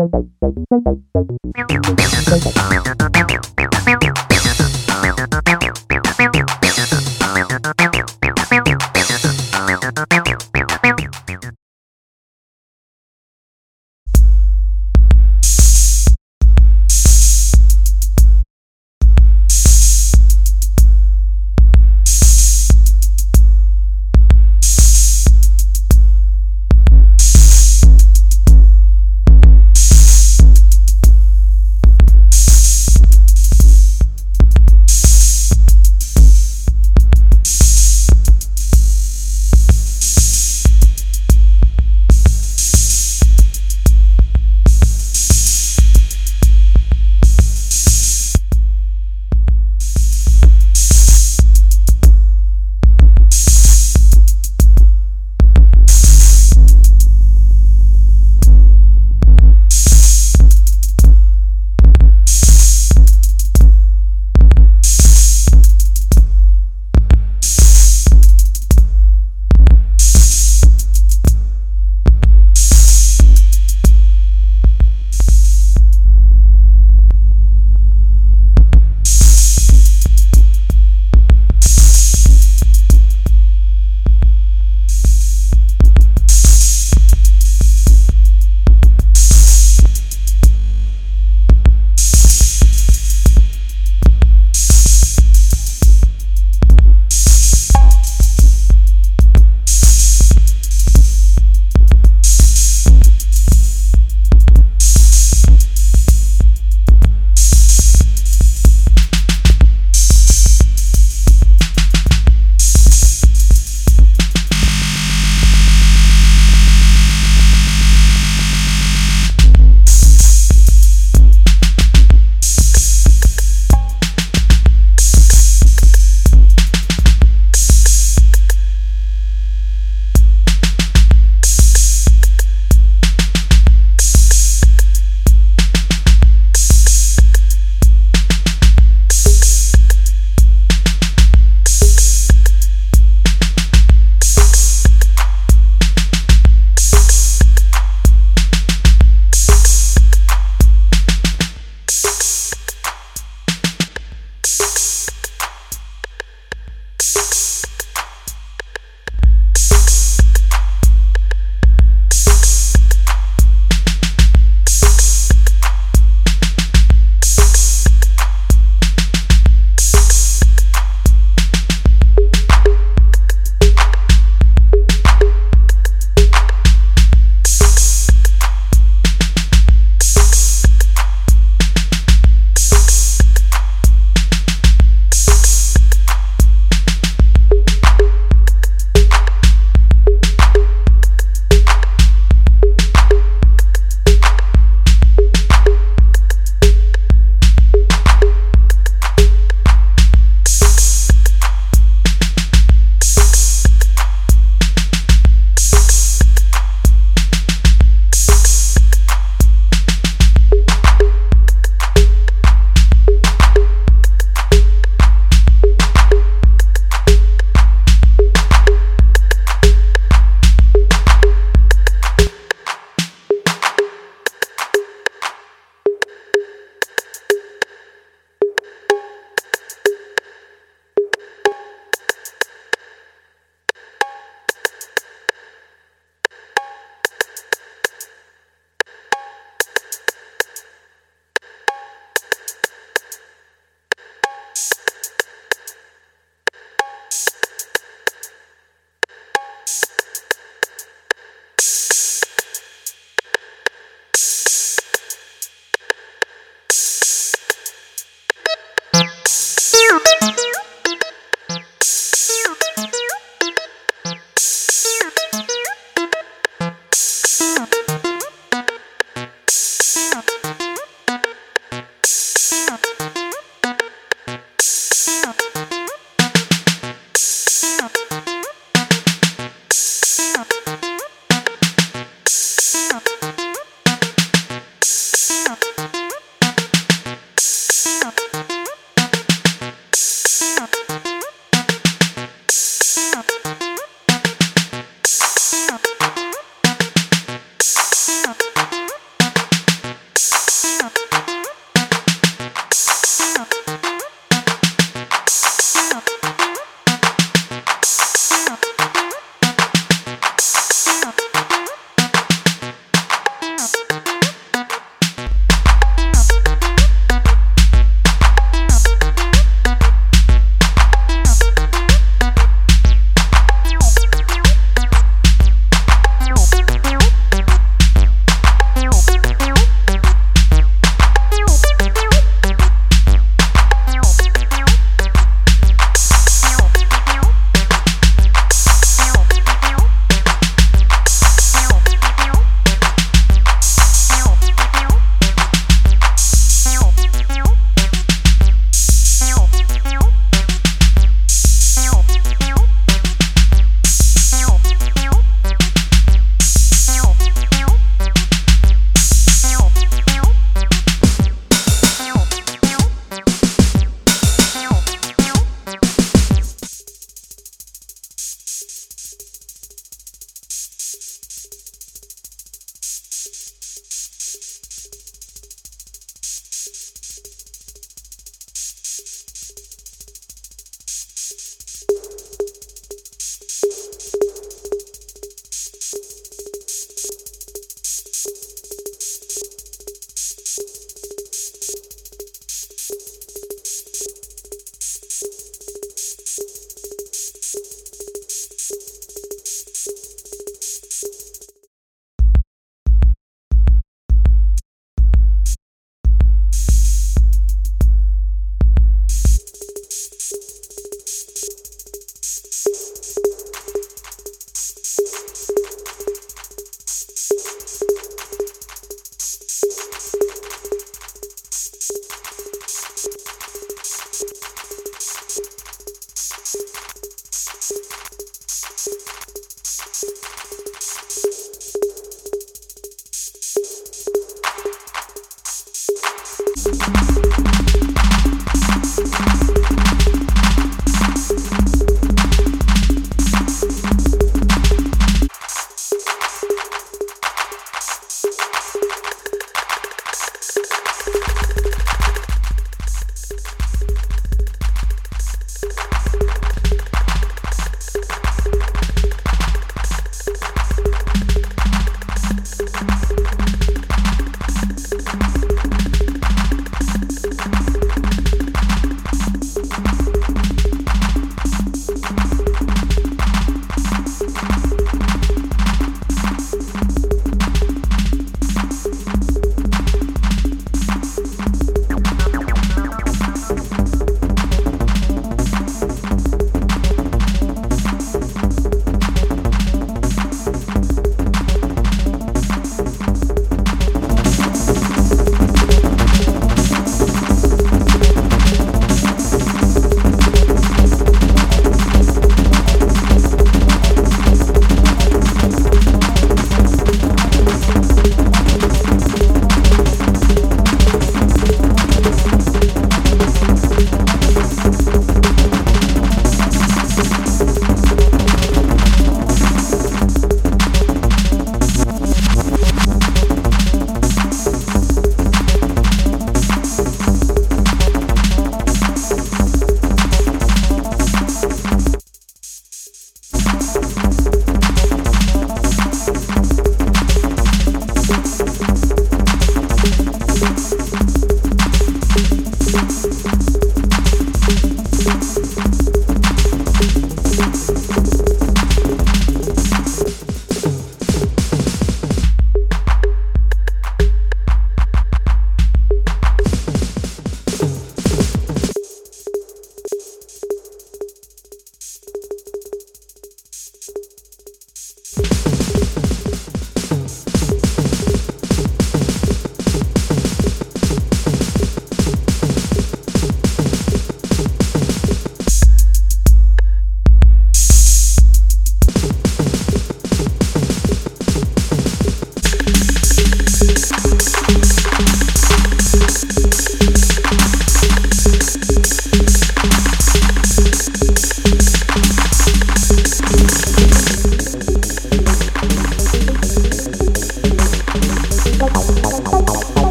Thank you.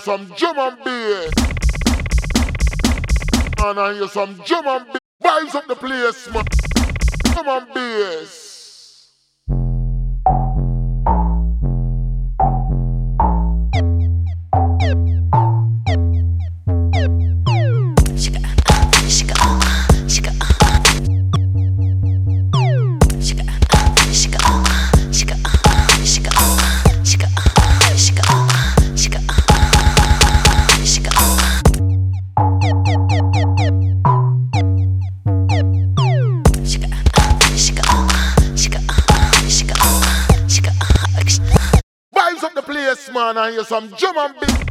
You some drum and bass and you some and bass vibes up the place man. Drum and bass man and hear some German beat.